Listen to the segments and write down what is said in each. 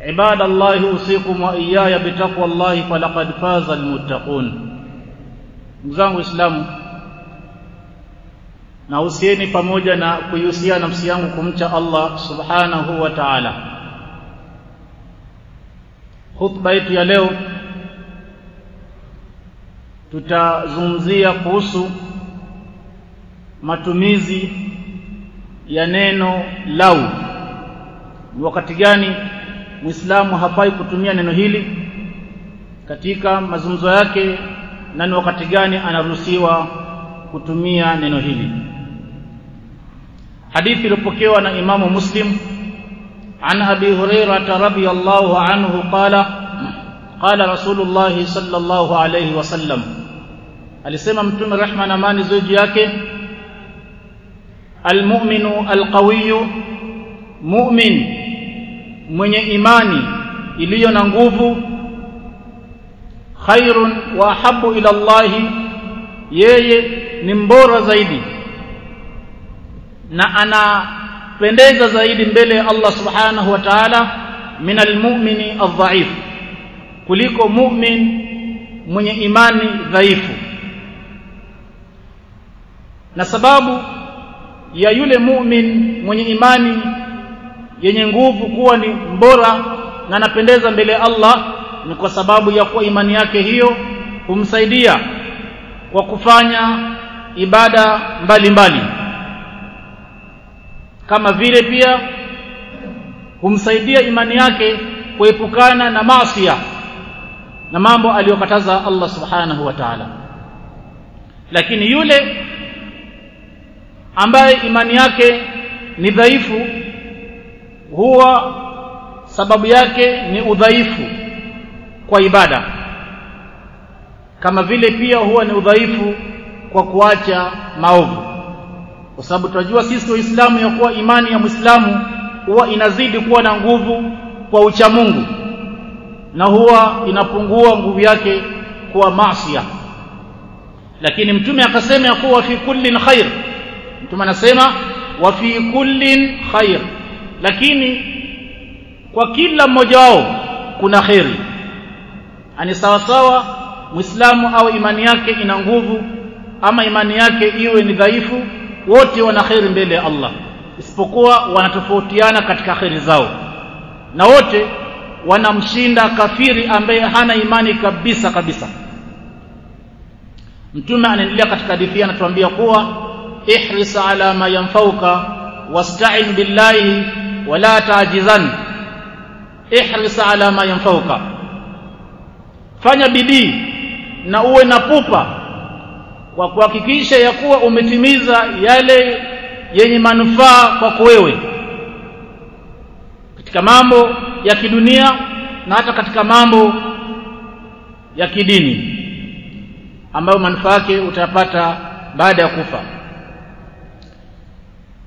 عباد الله أوصيكم وإياي بتقوى الله فلقد فاز المتقون mzangu Islamu na usieni pamoja na kuihusia nafsi yangu kumcha Allah subhanahu wa ta'ala khutba yetu ya leo tutazungumzia kuhusu matumizi ya neno lau ni wakati gani muislamu hafai kutumia neno hili katika mazungumzo yake na ni wakati gani anaruhusiwa kutumia neno hili hadithi iliyopokewa na imamu muslim عن أبي هريرة رضي الله عنه قال قال رسول الله صلى الله عليه وسلم alisema mtume rehma na amani ziwe juu yake almu'minu alqawiyu mu'min mwenye imani iliyo na nguvu khairun wa habu ila Allahi yeye ni mbora zaidi na anapendeza zaidi mbele ya Allah subhanahu wa ta'ala min almu'mini adhaif kuliko mu'min mwenye imani dhaifu. Na sababu ya yule mu'min mwenye imani yenye nguvu kuwa ni bora na anapendeza mbele ya Allah ni kwa sababu ya kuwa imani yake hiyo humsaidia kwa kufanya ibada mbalimbali mbali. kama vile pia humsaidia imani yake kuepukana na maasiya na mambo aliyokataza Allah subhanahu wa ta'ala lakini yule ambaye imani yake ni dhaifu huwa sababu yake ni udhaifu kwa ibada. Kama vile pia huwa ni udhaifu kwa kuacha maovu. Kwa sababu tunajua sisi waislamu ya kuwa imani ya mwislamu huwa inazidi kuwa na nguvu kwa ucha Mungu. Na huwa inapungua nguvu yake kwa maasiya. Lakini mtume akasema ya kuwa fi kullin khair. Mtume anasema wa fi kullin khair lakini kwa kila mmoja wao kuna kheri ani sawa sawa muislamu au imani yake ina nguvu ama imani yake iwe ni dhaifu wote wana kheri mbele ya Allah. Isipokuwa wanatofautiana katika kheri zao. Na wote wanamshinda kafiri ambaye hana imani kabisa kabisa. Mtume anaendelea katika hadithi anatuambia kuwa ihris ala ma yanfauka wasta'in billahi wala taajizan ihris ala ma yanfauka. Fanya bidii na uwe na pupa kwa kuhakikisha ya kuwa umetimiza yale yenye manufaa kwako wewe. Katika mambo ya kidunia na hata katika mambo ya kidini ambayo manufaa yake utayapata baada ya kufa.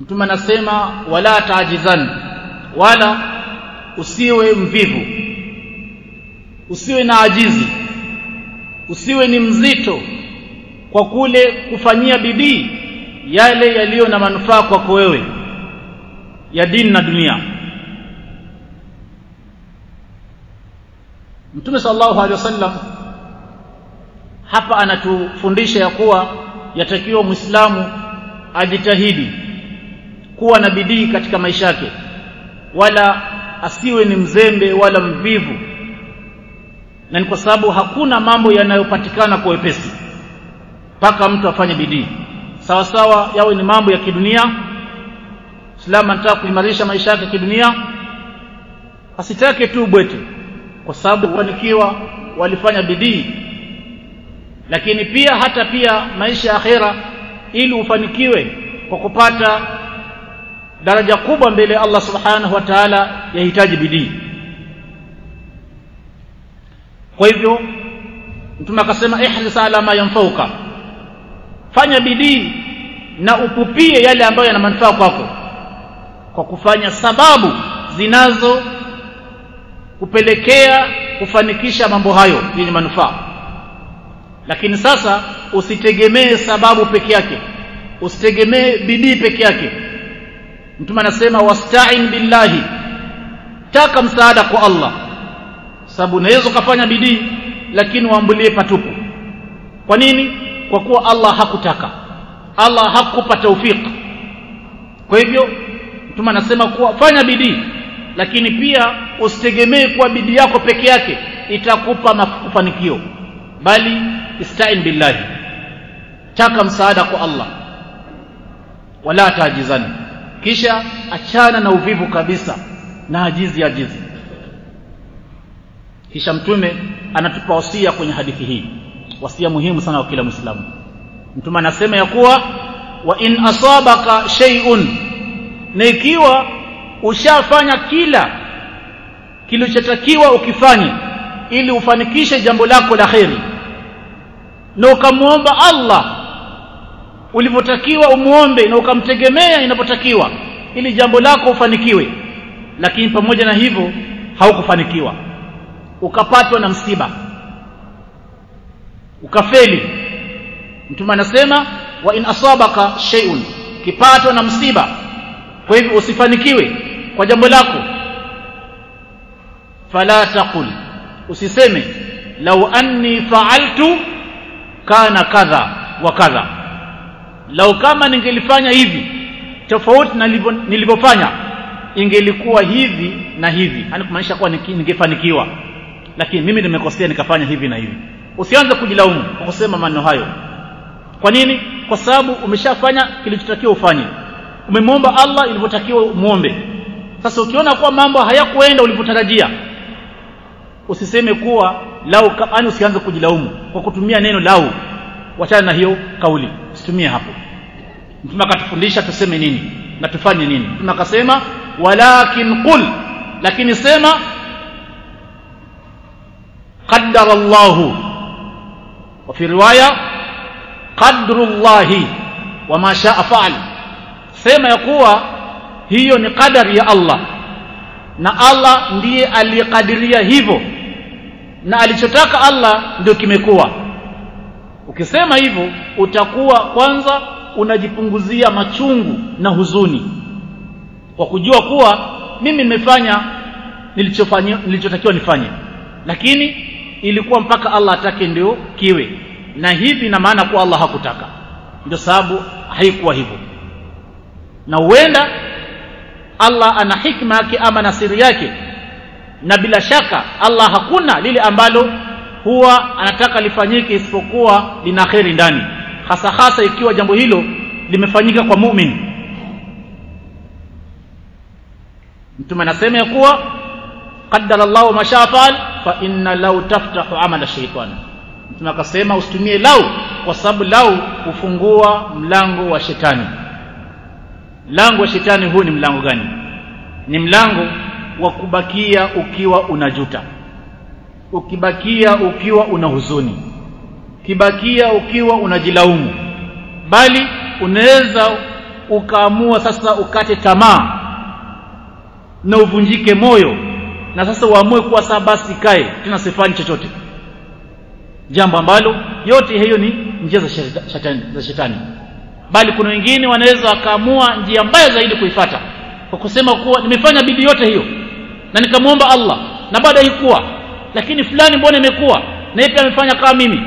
Mtume anasema wala taajizan wala usiwe mvivu usiwe na ajizi usiwe ni mzito kwa kule kufanyia bidii yale yaliyo na manufaa kwako wewe ya dini na dunia. Mtume sallallahu alaihi wasallam hapa anatufundisha ya kuwa yatakiwa Muislamu ajitahidi kuwa na bidii katika maisha yake wala asiwe ni mzembe wala mvivu. Na ni kwa sababu hakuna mambo yanayopatikana kwa wepesi mpaka mtu afanye bidii. Sawa sawa yawe ni mambo ya kidunia. Islam anataka kuimarisha maisha yake kidunia. Asitake tu bwete kwa sababu kufanikiwa walifanya bidii. Lakini pia hata pia maisha ya akhera ili ufanikiwe kwa kupata daraja kubwa mbele Allah subhanahu wa ta'ala yahitaji bidii. Kwa hivyo mtume akasema ihris ala ma yanfauka. Fanya bidii na upupie yale ambayo yana manufaa kwako kwa kufanya sababu zinazo kupelekea kufanikisha mambo hayo yenye manufaa. Lakini sasa usitegemee sababu peke yake usitegemee bidii peke yake mtume anasema wasta'in billahi. Taka msaada kwa Allah. Sababu unaweza ukafanya bidii lakini uambulie patupu. Kwa nini? Kwa kuwa Allah hakutaka. Allah hakupa taufiq. Kwa hivyo mtume anasema kuwa fanya bidii lakini pia usitegemee kuwa bidii yako peke yake itakupa mafanikio bali istain billahi. Taka msaada kwa Allah. Wala taajizani kisha achana na uvivu kabisa na ajizi ajizi. Kisha mtume anatupa wasia kwenye hadithi hii wasia muhimu sana kwa kila muislamu. Mtume anasema ya kuwa wa in asabaka shay'un na ikiwa ushafanya kila kilichotakiwa ukifanye ili ufanikishe jambo lako la kheri na ukamwomba Allah ulivyotakiwa umuombe na ukamtegemea inapotakiwa ili jambo lako ufanikiwe. Lakini pamoja na hivyo haukufanikiwa. Ukapatwa na msiba. Ukafeli. Mtume anasema wa in asabaka shay'un. Kipatwa na msiba. Kwa hivyo usifanikiwe kwa jambo lako. Fala taqul. Usiseme lau anni fa'altu kana kadha wa kadha lau kama ningelifanya hivi tofauti na nilivyofanya ingelikuwa hivi na hivi. Yani kumaanisha kuwa ningefanikiwa. Lakini mimi nimekosea nikafanya hivi na hivi. Usianze kujilaumu kwa kusema maneno hayo. Kwa nini? Kwa sababu umeshafanya kilichotakiwa ufanye. Umemwomba Allah ilivyotakiwa umwombe. Sasa ukiona kuwa mambo hayakuenda ulivyotarajia usiseme kuwa lau yani usianze kujilaumu kwa kutumia neno lau wachana na hiyo kauli usitumie hapo mtume akatufundisha tuseme nini na tufanye nini mtume akasema walakin qul lakini sema qaddara Allah wa fi riwaya qadru Allah wa ma shaa fa'al sema ya kuwa hiyo ni qadari ya Allah na Allah ndiye aliyekadiria hivyo na alichotaka Allah ndio kimekuwa ukisema hivyo utakuwa kwanza unajipunguzia machungu na huzuni. Kwa kujua kuwa mimi nimefanya nilichotakiwa nifanye. Lakini ilikuwa mpaka Allah atake ndio kiwe. Na hivi na maana kuwa Allah hakutaka. Ndio sababu haikuwa hivyo. Na huenda Allah ana hikma yake ama na siri yake. Na bila shaka Allah hakuna lile ambalo huwa anataka lifanyike isipokuwa lina kheri ndani. Hasa hasa ikiwa jambo hilo limefanyika kwa muumini mtume anasema ya kuwa qaddara Allahu mashafal fa inna law taftahu amala shaytan. Mtume akasema usitumie lau kwa sababu lau hufungua mlango wa shetani. Mlango wa shetani huu ni mlango gani? Ni mlango wa kubakia ukiwa unajuta ukibakia ukiwa una huzuni kibakia ukiwa unajilaumu bali unaweza ukaamua sasa ukate tamaa na uvunjike moyo na sasa uamue kuwa saa basi kae tena sifanyi chochote. Jambo ambalo yote hiyo ni njia za shetani, za shetani. Bali kuna wengine wanaweza wakaamua njia mbaya zaidi kuifata kwa kusema kuwa nimefanya bidii yote hiyo na nikamwomba Allah na baada haikuwa lakini fulani mbona imekuwa? Na yeye pia amefanya kama mimi?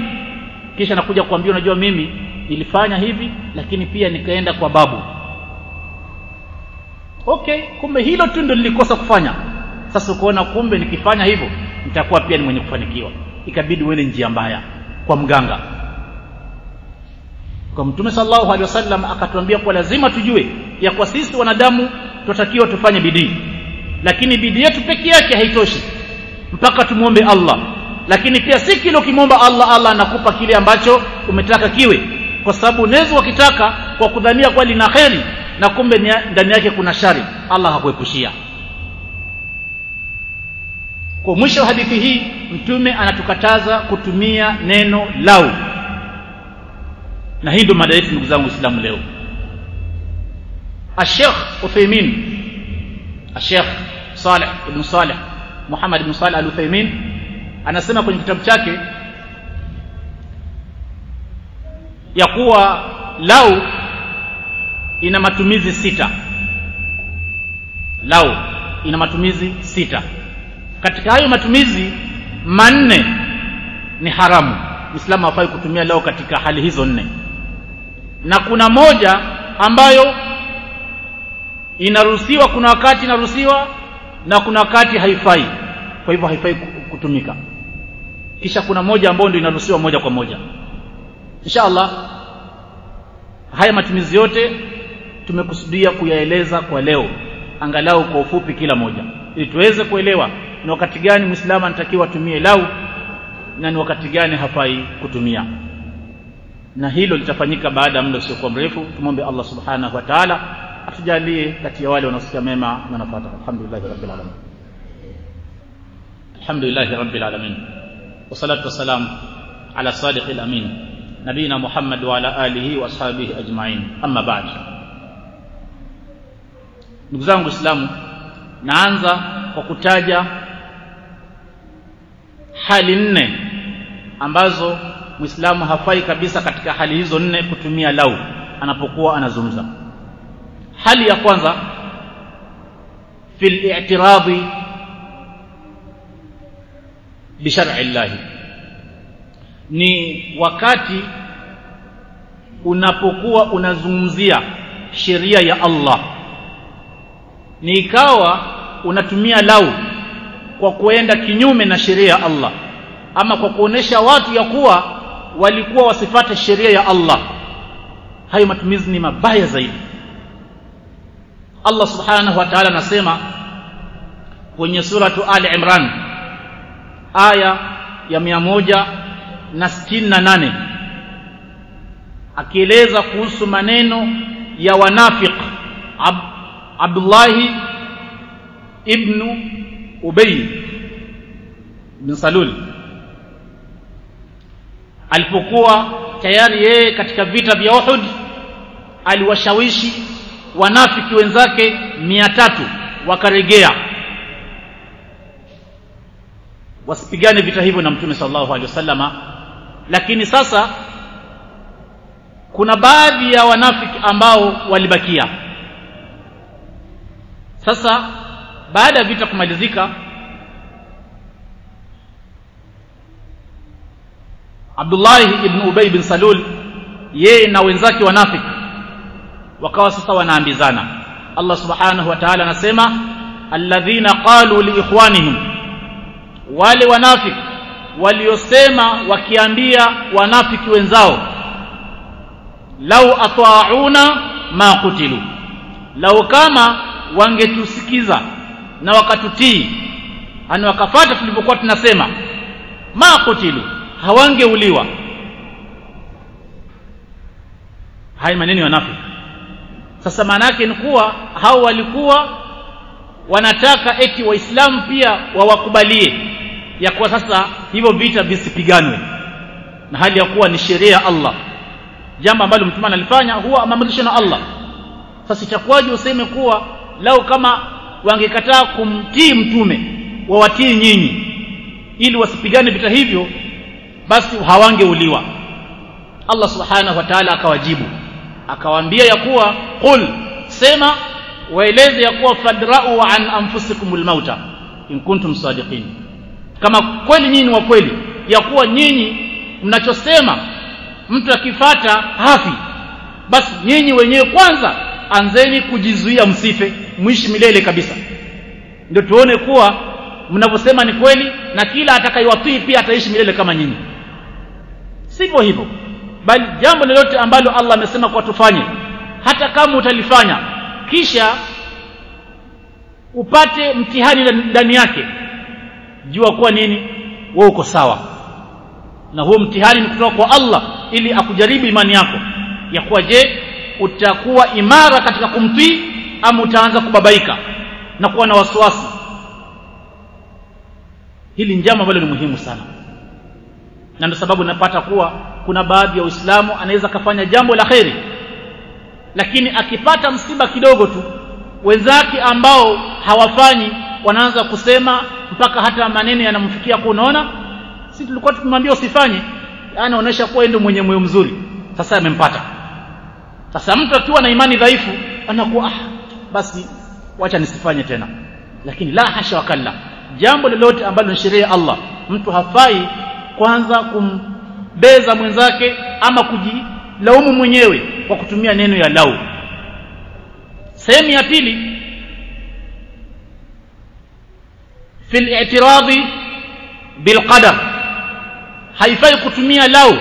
Kisha nakuja kuambia unajua mimi nilifanya hivi lakini pia nikaenda kwa babu. Okay kumbe hilo tu ndio nilikosa kufanya. Sasa ukaona kumbe nikifanya hivyo nitakuwa pia ni mwenye kufanikiwa. Ikabidi uende njia mbaya kwa mganga. Kwa mtume sallallahu alaihi wasallam akatuambia kwa lazima tujue ya kwa sisi wanadamu tunatakiwa tufanye bidii. Lakini bidii yetu peke yake haitoshi mpaka tumwombe Allah. Lakini pia si kile ukimwomba Allah Allah anakupa kile ambacho umetaka kiwe. Kwa sababu unaweza ukitaka kwa kudhania kwa lina kheri na kumbe ndani yake kuna shari. Allah hakuepushia. Kwa mwisho wa hadithi hii mtume anatukataza kutumia neno lau. Na hii ndio mada yetu ndugu zangu Uislamu leo. Sheikh Uthaymeen Sheikh Saleh ibn Saleh Muhammad bin Saleh Al-Uthaymeen anasema kwenye kitabu chake ya kuwa lau ina matumizi sita. Lau ina matumizi sita. Katika hayo matumizi manne ni haramu. Muislamu hafai kutumia lau katika hali hizo nne. Na kuna moja ambayo inaruhusiwa kuna wakati inaruhusiwa na kuna wakati haifai kwa hivyo haifai kutumika. Kisha kuna moja ambayo ndio inaruhusiwa moja kwa moja. Inshallah haya matumizi yote tumekusudia kuyaeleza kwa leo angalau kwa ufupi kila moja. Ili tuweze kuelewa ni wakati gani muislamu anatakiwa atumie lau na ni wakati gani hafai kutumia. Na hilo litafanyika baada ya muda usiokuwa mrefu. Tumwombe Allah subhanahu wa ta'ala atujalie kati ya wale wanaosikia mema na nafata alhamdulillah rabbil alamin alhamdulillah rabbil alamin. Wassalatu والصلاه ala sadiqil amin nabina muhammad wa ala alihi wa ashabihi ajma'in. Amma ba'd. Ndugu zangu waislamu naanza kwa kutaja hali nne ambazo muislamu hafai kabisa katika hali hizo nne kutumia lau anapokuwa anazungumza. Hali ya kwanza fil i'tiradi bi shar'i Allah ni wakati unapokuwa unazungumzia sheria ya Allah. Ni ikawa unatumia lau kwa kuenda kinyume na sheria ya Allah ama kwa kuonesha watu ya kuwa walikuwa wasifate sheria ya Allah. Hayo matumizi ni mabaya zaidi. Allah subhanahu wa ta'ala anasema kwenye suratu Ali Imran aya ya mia moja na sitini na nane akieleza kuhusu maneno ya wanafiq Ab Abdullahi ibnu Ubay bin Salul alipokuwa tayari yeye katika vita vya Uhud aliwashawishi wanafiki wenzake mia tatu wakaregea wasipigane vita hivyo na mtume sallallahu alaihi wasallama lakini sasa kuna baadhi ya wanafiki ambao walibakia sasa baada ya vita kumalizika Abdullah ibn Ubay bin Salul yeye na wenzake wanafiki wakawa sasa wanaambizana Allah subhanahu wa ta'ala anasema alladhina qalu liikhwanihim wale wanafiki waliosema wakiambia wanafiki wenzao lau ata'una ma kutilu. Lau kama wangetusikiza na wakatutii ani wakafata tulivyokuwa tunasema ma kutilu hawangeuliwa. Haya maneno ya wanafiki. Sasa maana yake ni kuwa hao walikuwa wanataka eti waislamu pia wawakubalie ya kuwa sasa hivyo vita visipiganwe na hali ya kuwa ni sheria ya Allah. Jambo ambalo mtume analifanya huwa ameamrishwa na Allah. Sasa itakuwaje useme kuwa lau kama wangekataa kumtii mtume wawatii nyinyi? Ili wasipigane vita hivyo basi hawangeuliwa. Allah subhanahu wa ta'ala akawajibu. Akawaambia ya kuwa qul sema waeleze ya kuwa fadrau an anfusikumul mauta in kuntum sadiqin kama kweli nyinyi wa kweli ya kuwa nyinyi mnachosema mtu akifata hafi basi nyinyi wenyewe kwanza anzeni kujizuia msife mwishi milele kabisa. Ndio tuone kuwa mnavyosema ni kweli na kila atakayewatii pia ataishi milele kama nyinyi. Sivyo hivyo bali jambo lolote ambalo Allah amesema kwa tufanye hata kama utalifanya kisha upate mtihani ndani yake jua kuwa nini? Wewe uko sawa. Na huo mtihani ni kutoka kwa Allah ili akujaribu imani yako. Ya kuwa je utakuwa imara katika kumtii ama utaanza kubabaika na kuwa na wasiwasi? Hili njama ambalo ni muhimu sana. Na ndio sababu napata kuwa kuna baadhi ya Uislamu anaweza kafanya jambo la kheri. Lakini akipata msiba kidogo tu wenzake ambao hawafanyi wanaanza kusema mpaka hata maneno yanamfikia kwa unaona. Si tulikuwa tukimwambia usifanye anaonesha kuwa ndio mwenye moyo mzuri. Sasa amempata. Sasa mtu akiwa na imani dhaifu anakuwa ah basi wacha nisifanye tena. Lakini la hasha wakalla jambo lolote ambalo ni sheria ya Allah mtu hafai kwanza kumbeza mwenzake ama kujilaumu mwenyewe kwa kutumia neno ya lau. Sehemu ya pili fi al-i'tiradi bil qadar haifai kutumia lau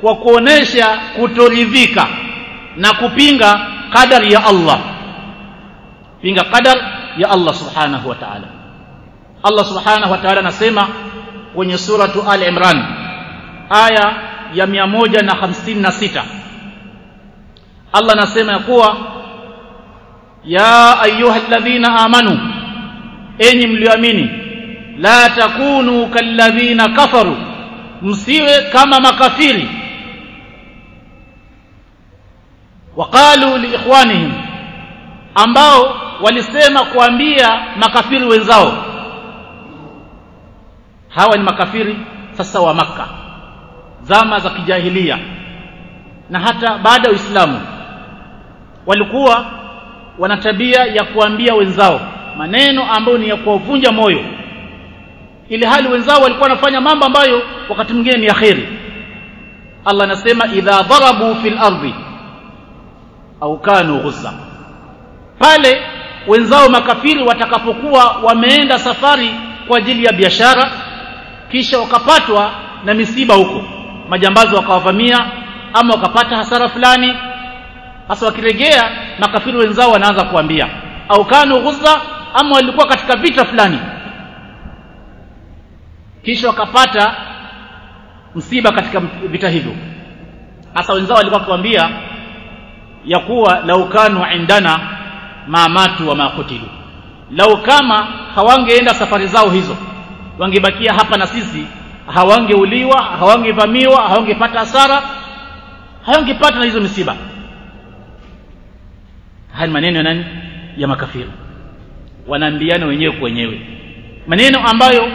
kwa kuonesha kutoridhika na kupinga qadar ya Allah pinga qadar ya Allah subhanahu wa ta'ala Allah subhanahu wa ta'ala anasema kwenye suratu Al Imran aya ya 156 Allah anasema kuwa ya ayyuhalladhina amanu enyi mlioamini la takunu kalladhina kafaru msiwe kama makafiri. Waqalu liikhwanihim ambao walisema kuambia makafiri wenzao hawa ni makafiri sasa wa maka zama za kijahilia na hata baada ya Uislamu walikuwa wana tabia ya kuambia wenzao maneno ambayo ni ya kuwavunja moyo. Ili hali wenzao walikuwa wanafanya mambo ambayo wakati mwingine ni yaheri Allah anasema idha darabu fil ardi au kanu ghuzza pale wenzao makafiri watakapokuwa wameenda safari kwa ajili ya biashara kisha wakapatwa na misiba huko. Majambazi wakawavamia ama wakapata hasara fulani. Hasa wakiregea makafiri wenzao wanaanza kuambia au kanu ghuzza ama walikuwa katika vita fulani. Kisha wakapata msiba katika vita hivyo. Hasa wenzao walikuwa wakiwaambia ya kuwa lau kanu indana ma matu wa ma kutilu lau kama hawangeenda safari zao hizo wangebakia hapa na sisi hawangeuliwa hawangevamiwa hawangepata hasara hawangepata na hizo misiba. Haya maneno ya nani? Ya makafiri wanaambiana wenyewe kwa wenyewe. Maneno ambayo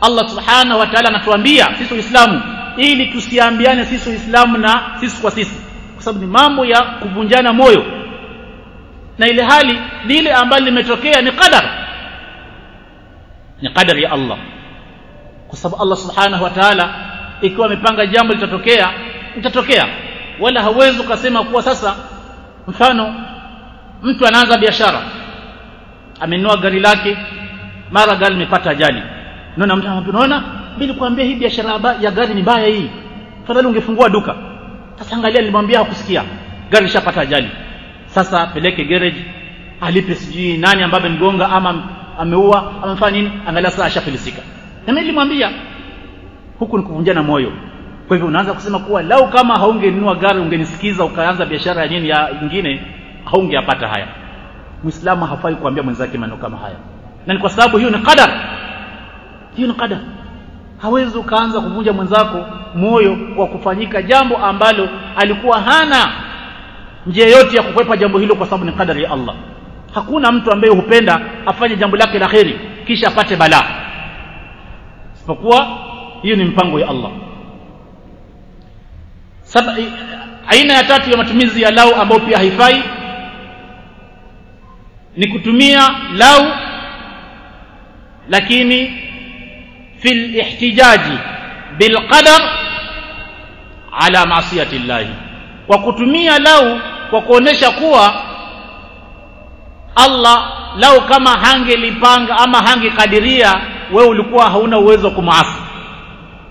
Allah subhanahu wa ta'ala anatuambia sisi waislamu ili tusiambiane sisi waislamu na sisi kwa sisi. Kwa sababu ni mambo ya kuvunjana moyo. Na ile hali lile ambalo limetokea ni qadar. Ni qadar ya Allah. Kwa sababu Allah subhanahu wa ta'ala ikiwa amepanga jambo litatokea litatokea. Wala hawezi ukasema kuwa sasa mfano mtu anaanza biashara amenunua gari lake mara gari limepata ajali. Unaona mtu anamwambia unaona mimi hii biashara ya gari ni mbaya hii. Fadhali ungefungua duka. Sasa angalia nilimwambia hakusikia. Gari lishapata ajali. Sasa peleke garage alipe sijui nani ambaye mgonga ama ameua amefanya nini. Angalia sasa ashafilisika. Na mimi nilimwambia huku ni kuvunjana moyo. Kwa hivyo unaanza kusema kuwa lau kama haungenunua gari ungenisikiza ukaanza biashara ya nini ya nyingine haungeyapata haya muislamu hafai kuambia mwenzake maneno kama haya. Na ni kwa sababu hiyo ni qadar. Hiyo ni qadar. Hawezi ukaanza kuvunja mwenzako moyo kwa kufanyika jambo ambalo alikuwa hana njia yote ya kukwepa jambo hilo kwa sababu ni kadari ya Allah. Hakuna mtu ambaye hupenda afanye jambo lake la kheri kisha apate balaa. Isipokuwa hiyo ni mpango ya Allah. Saba, aina ya tatu ya matumizi ya lau ambayo pia haifai ni kutumia lau lakini fi lihtijaji bilqadar ala maasiyati llahi kwa kutumia lau kwa kuonesha kuwa Allah lau kama hangelipanga ama hangekadiria wewe ulikuwa hauna uwezo wa kumuasi.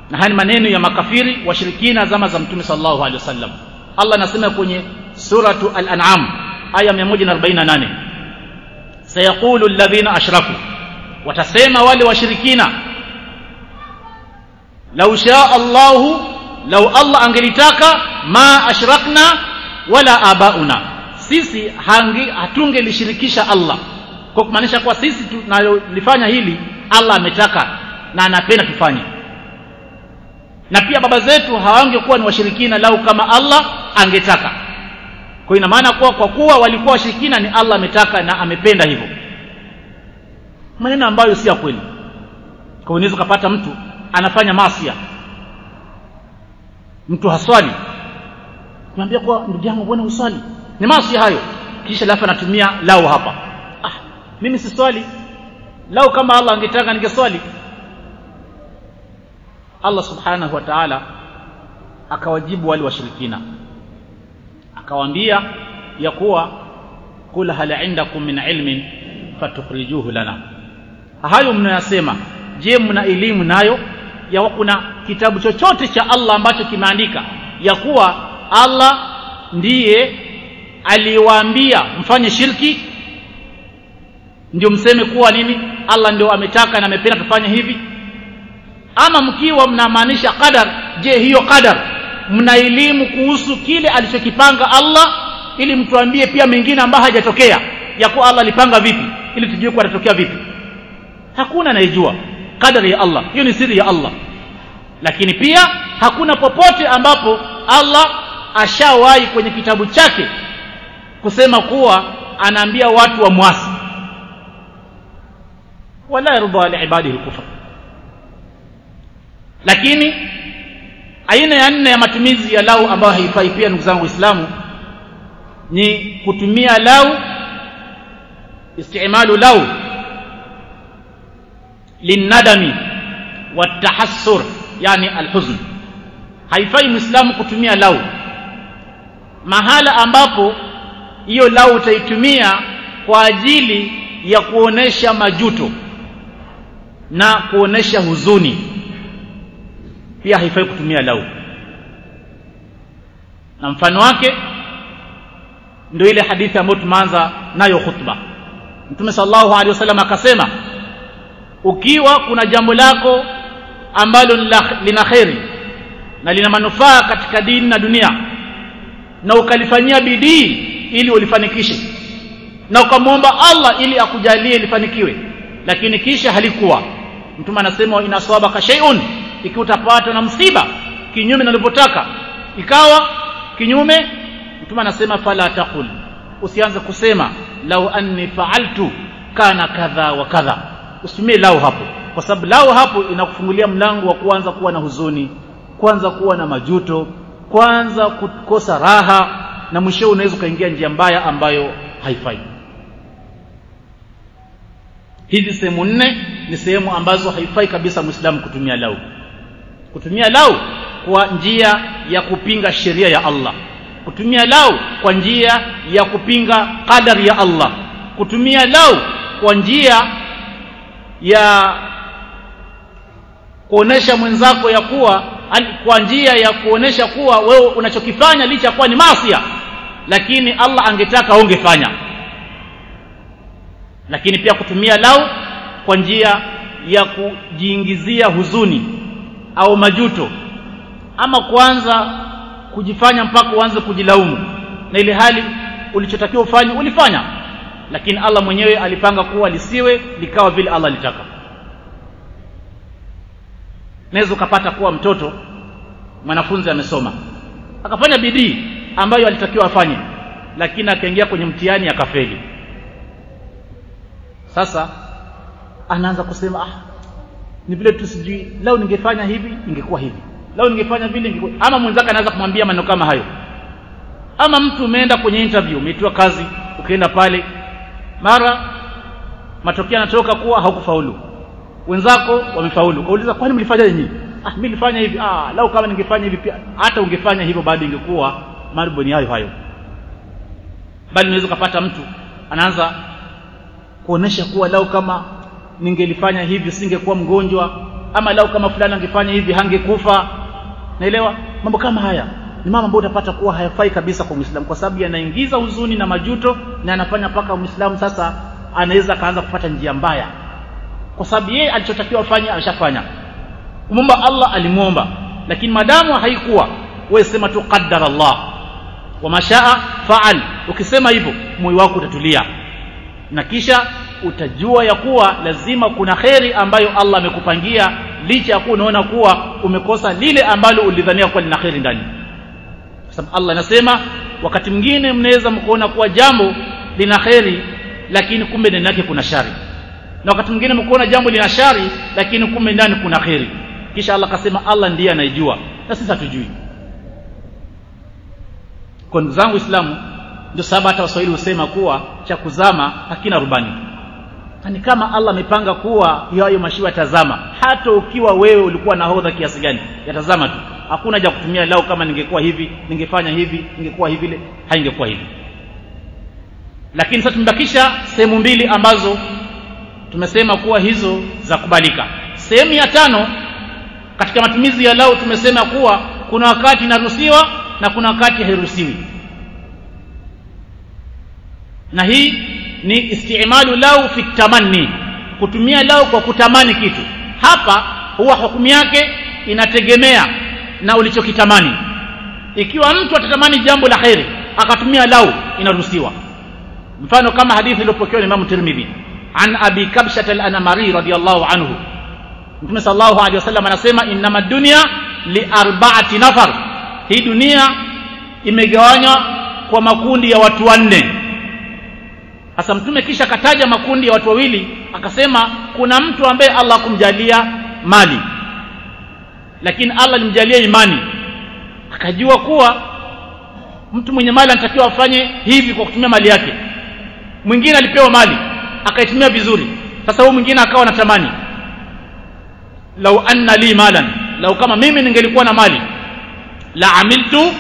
Na haya ni maneno ya makafiri washirikina zama za mtume sallallahu alaihi wasallam. Allah anasema kwenye suratu al-an'am aya 148 sayaqulu alladhina ashraku. Watasema wale washirikina lau shaa Allahu lau Allah angelitaka ma ashrakna wala abauna. Sisi hangi hatungelishirikisha Allah. Kwa kumaanisha kwa sisi tunalifanya hili Allah ametaka na anapenda tufanye. Na pia baba zetu hawangekuwa ni washirikina lau kama Allah angetaka kwa ina maana kuwa kwa kuwa walikuwa washirikina ni Allah ametaka na amependa hivyo. Maneno ambayo si ya kweli. Kwa unaweza kupata mtu anafanya masia mtu haswali. Kumwambia kwa ndugu yangu bwana uswali ni maasi hayo. Kisha lafu anatumia lao hapa. Ah mimi si swali lao kama Allah angetaka ningeswali. Allah subhanahu wa ta'ala akawajibu wale washirikina akawaambia ya kuwa kula hal indakum min ilmin fatukhrijuhu lana. Hayo mnayasema je mna elimu nayo? Ya kuna kitabu chochote cha Allah ambacho kimeandika ya kuwa Allah ndiye aliwaambia mfanye shirki? Ndio mseme kuwa nini? Allah ndio ametaka na amependa tufanye hivi? Ama mkiwa mnamaanisha qadar je hiyo qadar mna elimu kuhusu kile alichokipanga Allah ili mtuambie pia mengine ambayo hajatokea ya kuwa Allah alipanga vipi ili tujue kuwa atatokea vipi. Hakuna anayejua kadari ya Allah hiyo ni siri ya Allah. Lakini pia hakuna popote ambapo Allah ashawahi kwenye kitabu chake kusema kuwa anaambia watu wa mwasi. Wala yarda li ibadihi al-kufr. Lakini aina ya nne ya matumizi ya lau ambayo haifai pia ndugu zangu waislamu ni kutumia lau istimalu lau linadami watahassur yani alhuzn. Haifai muislamu kutumia lau. Mahala ambapo hiyo lau utaitumia kwa ajili ya kuonesha majuto na kuonesha huzuni pia haifai kutumia lau. Na mfano wake ndio ile hadithi ambayo tumeanza nayo khutba. Mtume sallallahu alaihi wasallam akasema ukiwa kuna jambo lako ambalo lina kheri na lina manufaa katika dini na dunia na ukalifanyia bidii ili ulifanikishe na ukamwomba Allah ili akujalie lifanikiwe lakini kisha halikuwa. Mtume anasema inaswabaka shay'un ikiwa utapatwa na msiba kinyume na ulivyotaka. Ikawa kinyume mtume anasema fala taqul. Usianze kusema lau anni fa'altu kana kadha wa kadha. Usitumie lau hapo kwa sababu lau hapo inakufungulia mlango wa kuanza kuwa na huzuni kwanza kuwa na majuto kwanza kukosa raha na mwisho unaweza ukaingia njia mbaya ambayo haifai. Hizi sehemu nne ni sehemu ambazo haifai kabisa muislamu kutumia lau kutumia lau kwa njia ya kupinga sheria ya Allah. Kutumia lau kwa njia ya kupinga qadari ya Allah. Kutumia lau kwa njia ya kuonesha mwenzako ya kuwa kwa njia ya kuonesha kuwa wewe unachokifanya licha kuwa ni masia lakini Allah angetaka ungefanya. Lakini pia kutumia lau kwa njia ya kujiingizia huzuni au majuto ama kuanza kujifanya mpaka uanze kujilaumu na ile hali ulichotakiwa ufanye ulifanya. Lakini Allah mwenyewe alipanga kuwa lisiwe likawa vile Allah alitaka. Naweza ukapata kuwa mtoto mwanafunzi amesoma akafanya bidii ambayo alitakiwa afanye lakini akaingia kwenye mtihani akafeli. Sasa anaanza kusema ah ni vile tu sijui lao ningefanya hivi ingekuwa hivi. Lao ningefanya vile ingekuwa ama mwenzake anaanza kumwambia maneno kama hayo. Ama mtu umeenda kwenye interview umeitiwa kazi ukienda pale mara matokeo yanatoka kuwa haukufaulu. Wenzako wamefaulu. Kauliza kwani mlifanya nini? Ah mimi nilifanya hivi. Ah lau kama ningefanya hivi pia. Hata ungefanya hivyo bado ingekuwa mambo ni hayo hayo. Bali unaweza kupata mtu anaanza kuonesha kuwa lau kama ningelifanya hivi singekuwa mgonjwa ama lau kama fulani angefanya hivi hangekufa. Naelewa? Mambo kama haya. Ni mama ambayo utapata kuwa hayafai kabisa kwa Muislamu kwa sababu yanaingiza huzuni na majuto na anafanya mpaka Muislamu sasa anaweza akaanza kupata njia mbaya. Kwa sababu yeye alichotakiwa afanye ameshafanya kumwomba Allah alimwomba. Lakini madamu haikuwa. Wewe sema tu qaddara Allah. Wa mashaa faal. Ukisema hivyo moyo wako utatulia. Na kisha utajua ya kuwa lazima kuna kheri ambayo Allah amekupangia licha ya kuwa unaona kuwa umekosa lile ambalo ulidhania kuwa lina kheri ndani. Kwa sababu Allah anasema wakati mwingine mnaweza mkuona kuwa jambo lina kheri lakini kumbe ndani yake kuna shari. Na wakati mwingine mkuona jambo lina shari lakini kumbe ndani kuna kheri. Kisha Allah akasema Allah ndiye anayejua na sisi hatujui. Kwa ndugu zangu Islamu ndio sababu hata Waswahili husema kuwa cha kuzama hakina rubani ni kama Allah amepanga kuwa hayo mashua yatazama. Hata ukiwa wewe ulikuwa nahodha kiasi gani yatazama tu. Hakuna haja kutumia lao kama ningekuwa hivi ningefanya hivi ningekuwa hivi ile haingekuwa hivi. Lakini sasa tumebakisha sehemu mbili ambazo tumesema kuwa hizo za kubalika. Sehemu ya tano katika matumizi ya lao tumesema kuwa kuna wakati inaruhusiwa na kuna wakati hairuhusiwi. Na hii ni istimalu lau fi tamanni kutumia lau kwa kutamani kitu. Hapa huwa hukumu yake inategemea na ulichokitamani. Ikiwa mtu atatamani jambo la kheri akatumia lau inaruhusiwa. Mfano kama hadithi iliyopokewa na Imam Tirmidhi an Abi Kabshat al-Anamari radiyallahu anhu. Mtume sallallahu alaihi wasallam anasema innama dunya li arba'ati nafar. Hii dunia imegawanywa kwa makundi ya watu wanne sasa mtume kisha kataja makundi ya watu wawili akasema kuna mtu ambaye Allah kumjalia mali lakini Allah alimjalia imani. Akajua kuwa mtu mwenye mali anatakiwa afanye hivi kwa kutumia mali yake. Mwingine alipewa mali akaitumia vizuri. Sasa huyu mwingine akawa anatamani lau anna li malan lau kama mimi ningelikuwa na mali la amiltu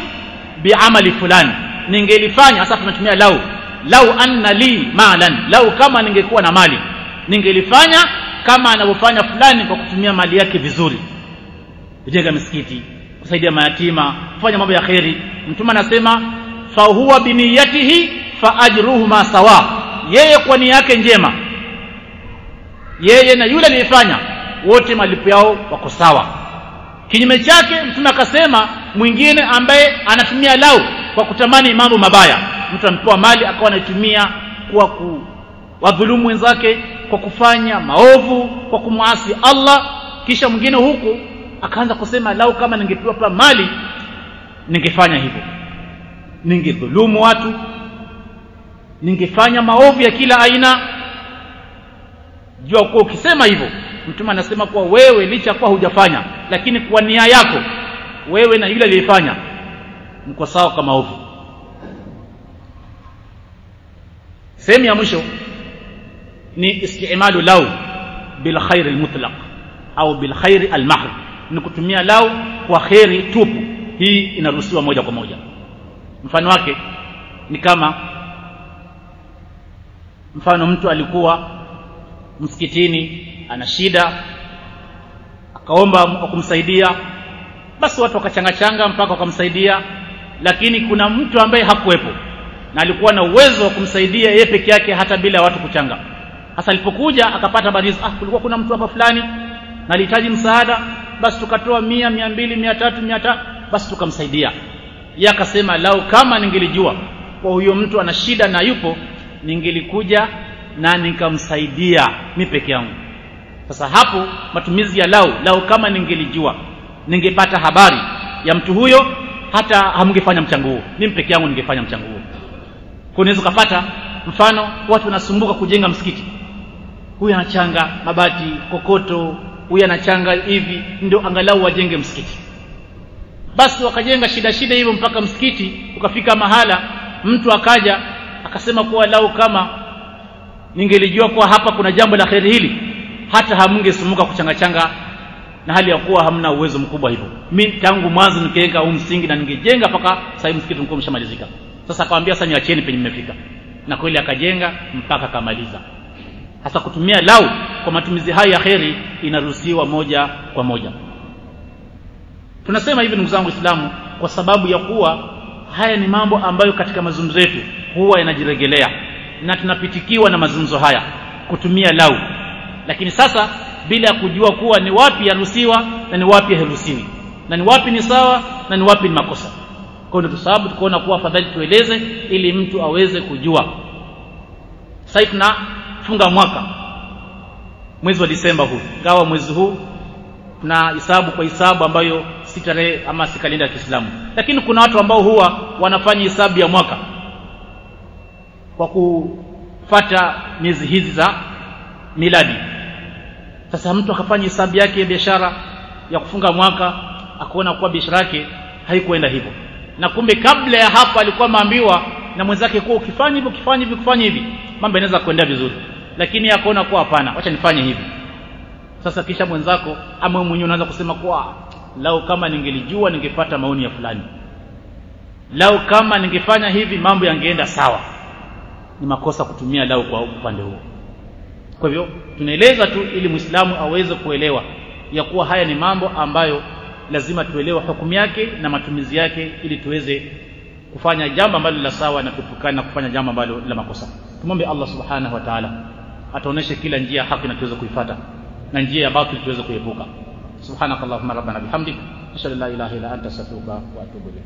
biamali fulani ningelifanya. Sasa tunatumia lau lau anna li malan. Lau kama ningekuwa na mali. Ningelifanya kama anavyofanya fulani kwa kutumia mali yake vizuri. Kujenga misikiti kusaidia mayatima kufanya mambo ya kheri. Mtume anasema fa huwa biniyatihi fa ajruhuma sawa. Yeye kwa nia yake njema. Yeye na yule aliyefanya wote malipo yao wako sawa. Kinyume chake mtume akasema mwingine ambaye anatumia lau kwa kutamani mambo mabaya mtu amepewa mali akawa anaitumia kwa kuwadhulumu wenzake kwa kufanya maovu kwa kumwasi Allah. Kisha mwingine huku akaanza kusema lau kama ningepewa pa mali ningefanya hivyo. Ningedhulumu watu ningefanya maovu ya kila aina. Jua kuwa ukisema hivyo mtume anasema kuwa wewe licha kuwa hujafanya lakini kwa nia yako wewe na yule aliyefanya mko sawa kama maovu sehemu ya mwisho ni istimalu lau bil khair al mutlaq au bil khair al mahr ni kutumia lau kwa khairi tupu. Hii inaruhusiwa moja kwa moja. Mfano wake ni kama mfano mtu alikuwa msikitini ana shida akaomba kumsaidia basi watu wakachangachanga mpaka wakamsaidia lakini kuna mtu ambaye hakuwepo na alikuwa na uwezo wa kumsaidia yeye peke yake hata bila watu kuchanga. Hasa alipokuja akapata habari ah kulikuwa kuna mtu hapa fulani na alihitaji msaada basi tukatoa mia mia mbili mia tatu mia tatu basi tukamsaidia. Yeye akasema lau kama ningelijua kwa huyo mtu ana shida na yupo ningelikuja na nikamsaidia mi peke yangu. Sasa hapo matumizi ya lau lau kama ningelijua ningepata habari ya mtu huyo hata hamngefanya mchango huo. Mimi peke yangu ningefanya mchango huo unaweza ukapata mfano watu wanasumbuka kujenga msikiti. Huyu anachanga mabati kokoto huyu anachanga hivi ndio angalau wajenge msikiti. Basi wakajenga shida shida hivyo mpaka msikiti ukafika mahala mtu akaja akasema kuwa lau kama ningelijua kuwa hapa kuna jambo la kheri hili hata hamngesumbuka kuchangachanga na hali ya kuwa hamna uwezo mkubwa hivyo. Mi tangu mwanzo nikiweka huu msingi na ningejenga mpaka sasa msikiti mkuu umeshamalizika sasa akawambia sasa niacheni penye mmefika. Na kweli akajenga mpaka akamaliza. Hasa kutumia lau kwa matumizi hayo ya kheri inaruhusiwa moja kwa moja. Tunasema hivi ndugu zangu waislamu kwa sababu ya kuwa haya ni mambo ambayo katika mazungumzo yetu huwa yanajiregelea na tunapitikiwa na mazungumzo haya kutumia lau. Lakini sasa bila ya kujua kuwa ni wapi yaruhusiwa na ni wapi haruhusiwi na ni wapi ni sawa na ni wapi ni makosa kwa ndio sababu tukaona kuwa afadhali tueleze ili mtu aweze kujua. Sasa tunafunga mwaka mwezi wa Disemba huu. Gawa mwezi huu tuna hisabu kwa hisabu ambayo si tarehe ama si kalenda ya Kiislamu. Lakini kuna watu ambao huwa wanafanya hisabu ya mwaka kwa kufata miezi hizi za miladi. Sasa mtu akafanya hisabu yake ya biashara ya kufunga mwaka akaona kuwa biashara yake haikuenda hivyo na kumbe kabla ya hapo alikuwa ameambiwa na mwenzake kuwa ukifanya hivi ukifanya hivi ukifanya hivi mambo yanaweza kuendea vizuri. Lakini akaona kuwa hapana wacha nifanye hivi. Sasa kisha mwenzako ama mwenyewe unaanza kusema kuwa lau kama ningelijua ningepata maoni ya fulani. Lau kama ningefanya hivi mambo yangeenda sawa. Ni makosa kutumia lau kwa upande huo. Kwa hivyo tunaeleza tu ili mwislamu aweze kuelewa ya kuwa haya ni mambo ambayo lazima tuelewe hukumu yake na matumizi yake ili tuweze kufanya jambo ambalo la sawa na kutukana na kufanya jambo ambalo la makosa. Tumombe Allah subhanahu wa ta'ala ataoneshe kila njia haki na tuweze kuifuata na njia ya batili tuweze kuepuka. Subhanakallahumma rabbana bihamdik ashhadu an la ilaha illa anta astaghfiruka wa atubu ilayk